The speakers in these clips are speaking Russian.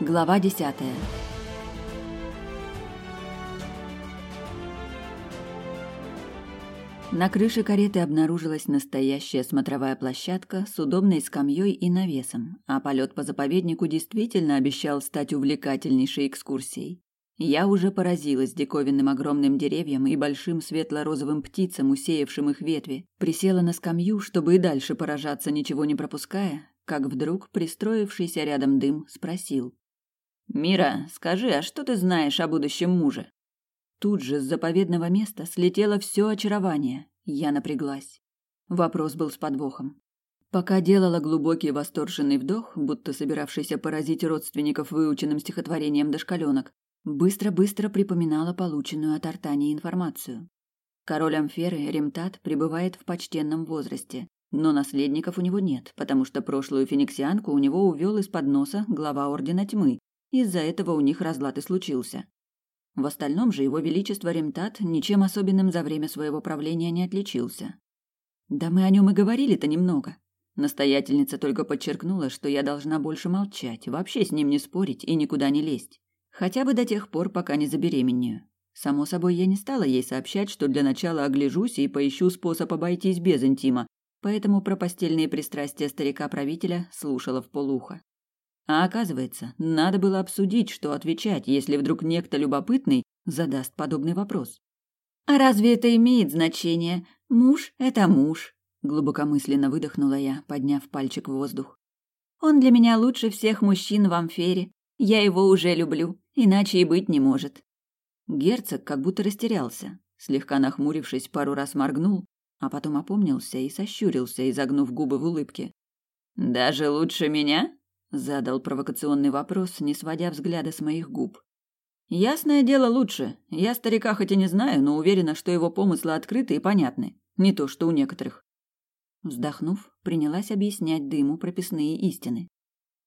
Глава десятая. На крыше кареты обнаружилась настоящая смотровая площадка с удобной скамьей и навесом, а полет по заповеднику действительно обещал стать увлекательнейшей экскурсией. Я уже поразилась диковинным огромным деревьям и большим светло-розовым птицам, усеявшим их ветви. Присела на скамью, чтобы и дальше поражаться, ничего не пропуская, как вдруг пристроившийся рядом дым спросил. «Мира, скажи, а что ты знаешь о будущем муже?» Тут же с заповедного места слетело все очарование. Я напряглась. Вопрос был с подвохом. Пока делала глубокий восторженный вдох, будто собиравшийся поразить родственников выученным стихотворением дошкаленок, быстро-быстро припоминала полученную от Артани информацию. Король Амферы, Ремтат, пребывает в почтенном возрасте, но наследников у него нет, потому что прошлую фениксианку у него увел из-под носа глава Ордена Тьмы, из-за этого у них разлад и случился. В остальном же его величество Ремтат ничем особенным за время своего правления не отличился. Да мы о нем и говорили-то немного. Настоятельница только подчеркнула, что я должна больше молчать, вообще с ним не спорить и никуда не лезть. Хотя бы до тех пор, пока не забеременею. Само собой, я не стала ей сообщать, что для начала огляжусь и поищу способ обойтись без интима, поэтому про постельные пристрастия старика-правителя слушала в полухо. А оказывается, надо было обсудить, что отвечать, если вдруг некто любопытный задаст подобный вопрос. «А разве это имеет значение? Муж – это муж», – глубокомысленно выдохнула я, подняв пальчик в воздух. «Он для меня лучше всех мужчин в амфере. Я его уже люблю, иначе и быть не может». Герцог как будто растерялся, слегка нахмурившись, пару раз моргнул, а потом опомнился и сощурился, изогнув губы в улыбке. «Даже лучше меня?» Задал провокационный вопрос, не сводя взгляда с моих губ. Ясное дело лучше. Я старика хоть и не знаю, но уверена, что его помыслы открыты и понятны. Не то, что у некоторых. Вздохнув, принялась объяснять дыму прописные истины.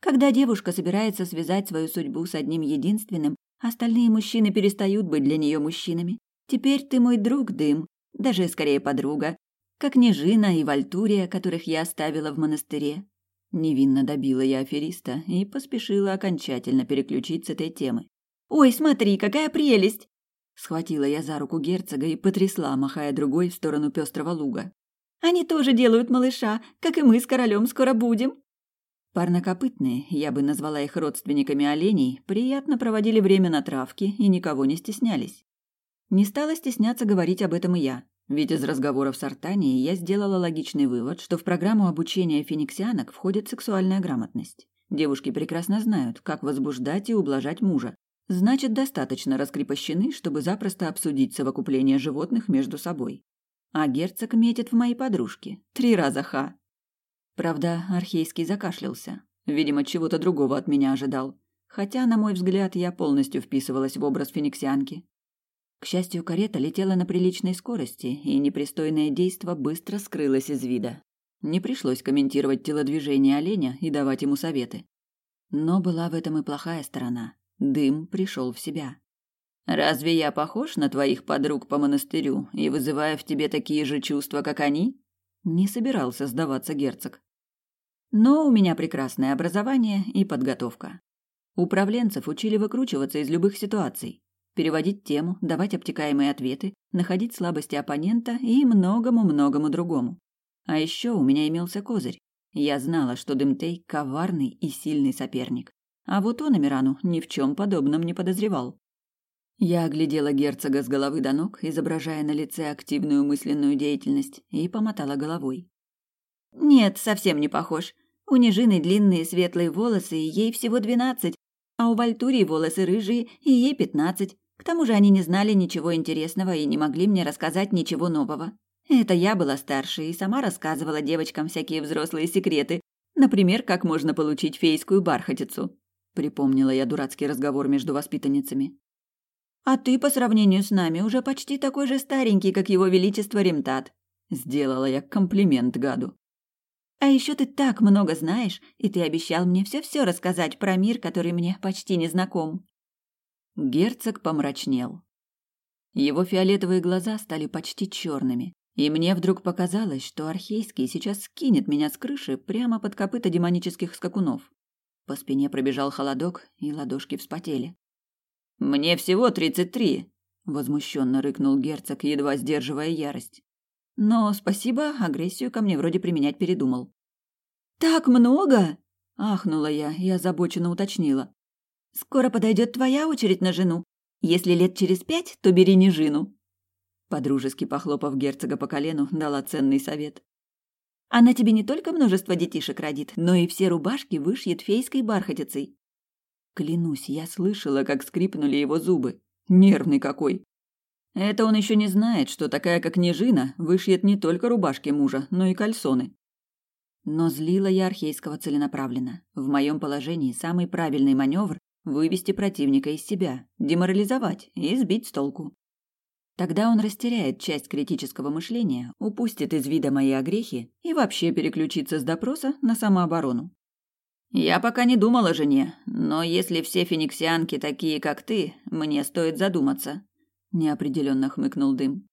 Когда девушка собирается связать свою судьбу с одним единственным, остальные мужчины перестают быть для нее мужчинами. Теперь ты мой друг, Дым, даже скорее подруга, как Нежина и Вальтурия, которых я оставила в монастыре. Невинно добила я афериста и поспешила окончательно переключить с этой темы. «Ой, смотри, какая прелесть!» Схватила я за руку герцога и потрясла, махая другой в сторону пестрого луга. «Они тоже делают малыша, как и мы с королем скоро будем!» Парнокопытные, я бы назвала их родственниками оленей, приятно проводили время на травке и никого не стеснялись. Не стала стесняться говорить об этом и я. Ведь из разговоров с Артанией я сделала логичный вывод, что в программу обучения фениксианок входит сексуальная грамотность. Девушки прекрасно знают, как возбуждать и ублажать мужа. Значит, достаточно раскрепощены, чтобы запросто обсудить совокупление животных между собой. А герцог метит в мои подружки. Три раза ха. Правда, Архейский закашлялся. Видимо, чего-то другого от меня ожидал. Хотя, на мой взгляд, я полностью вписывалась в образ фениксианки. К счастью, карета летела на приличной скорости, и непристойное действо быстро скрылось из вида. Не пришлось комментировать телодвижение оленя и давать ему советы. Но была в этом и плохая сторона. Дым пришел в себя. «Разве я похож на твоих подруг по монастырю и вызываю в тебе такие же чувства, как они?» Не собирался сдаваться герцог. Но у меня прекрасное образование и подготовка. Управленцев учили выкручиваться из любых ситуаций переводить тему, давать обтекаемые ответы, находить слабости оппонента и многому-многому другому. А еще у меня имелся козырь. Я знала, что Дымтей – коварный и сильный соперник. А вот он Амирану ни в чем подобном не подозревал. Я оглядела герцога с головы до ног, изображая на лице активную мысленную деятельность, и помотала головой. «Нет, совсем не похож. У Нежины длинные светлые волосы, и ей всего двенадцать, а у Вальтурии волосы рыжие, и ей пятнадцать. К тому же они не знали ничего интересного и не могли мне рассказать ничего нового. Это я была старше и сама рассказывала девочкам всякие взрослые секреты, например, как можно получить фейскую бархатицу. Припомнила я дурацкий разговор между воспитанницами. А ты по сравнению с нами уже почти такой же старенький, как его величество Ремтат. Сделала я комплимент гаду. А еще ты так много знаешь, и ты обещал мне все-все рассказать про мир, который мне почти не знаком. Герцог помрачнел. Его фиолетовые глаза стали почти черными, и мне вдруг показалось, что Архейский сейчас скинет меня с крыши прямо под копыта демонических скакунов. По спине пробежал холодок, и ладошки вспотели. «Мне всего тридцать три!» – возмущенно рыкнул герцог, едва сдерживая ярость. Но, спасибо, агрессию ко мне вроде применять передумал. «Так много?» – ахнула я и озабоченно уточнила. «Скоро подойдет твоя очередь на жену. Если лет через пять, то бери не жену». Подружески похлопав герцога по колену, дала ценный совет. Она тебе не только множество детишек родит, но и все рубашки вышьет фейской бархатицей. Клянусь, я слышала, как скрипнули его зубы. Нервный какой. Это он еще не знает, что такая, как Нежина, вышьет не только рубашки мужа, но и кальсоны. Но злила я Архейского целенаправленно. В моем положении самый правильный маневр – вывести противника из себя, деморализовать и сбить с толку. Тогда он растеряет часть критического мышления, упустит из вида мои огрехи и вообще переключится с допроса на самооборону. Я пока не думала о жене, но если все фениксианки такие, как ты, мне стоит задуматься, неопределенно хмыкнул дым.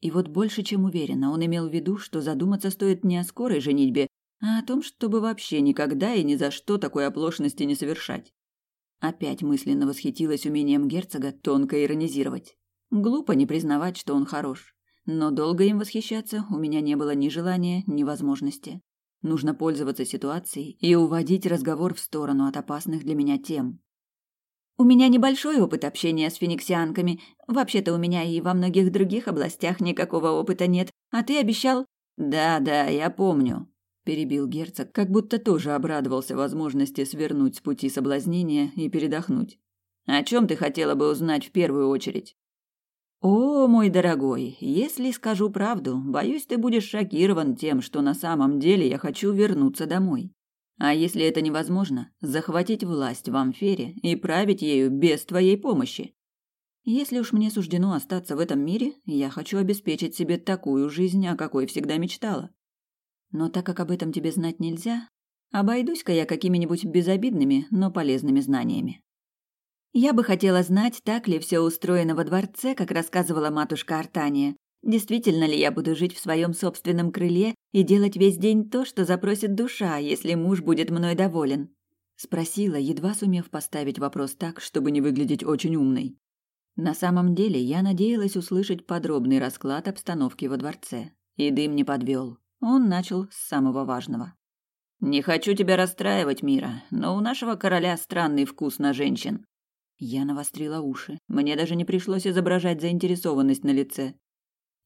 И вот больше чем уверена, он имел в виду, что задуматься стоит не о скорой женитьбе, а о том, чтобы вообще никогда и ни за что такой оплошности не совершать. Опять мысленно восхитилась умением герцога тонко иронизировать. Глупо не признавать, что он хорош. Но долго им восхищаться у меня не было ни желания, ни возможности. Нужно пользоваться ситуацией и уводить разговор в сторону от опасных для меня тем. У меня небольшой опыт общения с фениксианками. Вообще-то у меня и во многих других областях никакого опыта нет. А ты обещал... Да-да, я помню, перебил герцог, как будто тоже обрадовался возможности свернуть с пути соблазнения и передохнуть. О чем ты хотела бы узнать в первую очередь? О, мой дорогой, если скажу правду, боюсь, ты будешь шокирован тем, что на самом деле я хочу вернуться домой. А если это невозможно, захватить власть в Амфере и править ею без твоей помощи. Если уж мне суждено остаться в этом мире, я хочу обеспечить себе такую жизнь, о какой всегда мечтала. Но так как об этом тебе знать нельзя, обойдусь-ка я какими-нибудь безобидными, но полезными знаниями. Я бы хотела знать, так ли все устроено во дворце, как рассказывала матушка Артания. Действительно ли я буду жить в своем собственном крыле и делать весь день то, что запросит душа, если муж будет мной доволен? Спросила, едва сумев поставить вопрос так, чтобы не выглядеть очень умной. На самом деле я надеялась услышать подробный расклад обстановки во дворце. И дым не подвел. Он начал с самого важного. «Не хочу тебя расстраивать, Мира, но у нашего короля странный вкус на женщин. Я навострила уши. Мне даже не пришлось изображать заинтересованность на лице.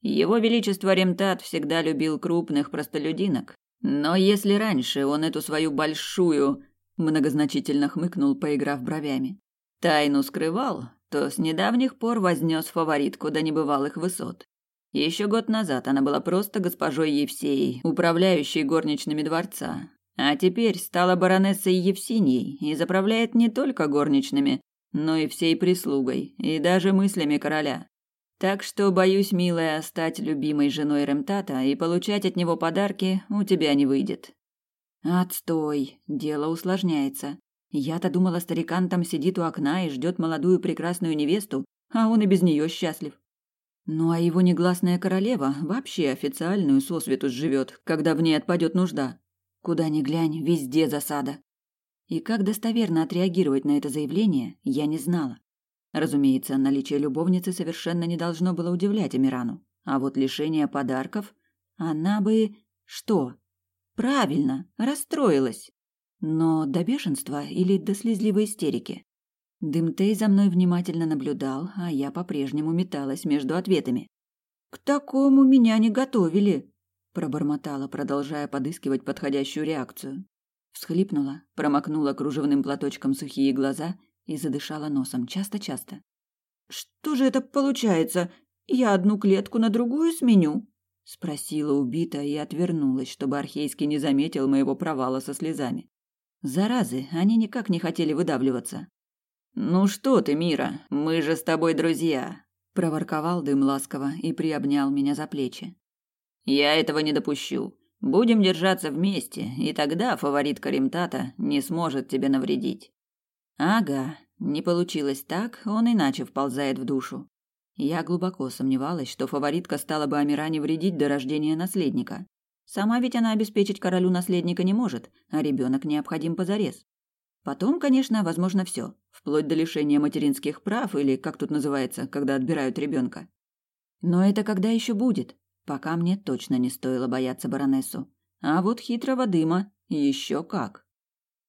Его величество Ремтат всегда любил крупных простолюдинок. Но если раньше он эту свою большую, многозначительно хмыкнул, поиграв бровями, тайну скрывал, то с недавних пор вознес фаворитку до небывалых высот. Еще год назад она была просто госпожой Евсеей, управляющей горничными дворца, а теперь стала баронессой Евсиньей и заправляет не только горничными, но и всей прислугой, и даже мыслями короля. Так что, боюсь, милая, стать любимой женой Ремтата и получать от него подарки у тебя не выйдет. Отстой, дело усложняется. Я-то думала, старикан там сидит у окна и ждет молодую прекрасную невесту, а он и без нее счастлив. Ну а его негласная королева вообще официальную сосвету живет, когда в ней отпадет нужда. Куда ни глянь, везде засада. И как достоверно отреагировать на это заявление, я не знала. Разумеется, наличие любовницы совершенно не должно было удивлять Амирану. А вот лишение подарков... Она бы... Что? Правильно, расстроилась. Но до бешенства или до слезливой истерики? Дымтей за мной внимательно наблюдал, а я по-прежнему металась между ответами. «К такому меня не готовили», – пробормотала, продолжая подыскивать подходящую реакцию. Всхлипнула, промокнула кружевным платочком сухие глаза и задышала носом часто-часто. «Что же это получается? Я одну клетку на другую сменю?» Спросила убито и отвернулась, чтобы Архейский не заметил моего провала со слезами. Заразы, они никак не хотели выдавливаться. «Ну что ты, Мира, мы же с тобой друзья!» Проворковал дым ласково и приобнял меня за плечи. «Я этого не допущу. Будем держаться вместе, и тогда фаворит Каримтата не сможет тебе навредить. Ага, не получилось так, он иначе вползает в душу. Я глубоко сомневалась, что фаворитка стала бы Амиране вредить до рождения наследника. Сама ведь она обеспечить королю наследника не может, а ребенок необходим позарез. Потом, конечно, возможно все, вплоть до лишения материнских прав или как тут называется, когда отбирают ребенка. Но это когда еще будет? Пока мне точно не стоило бояться баронессу. А вот хитрого дыма еще как.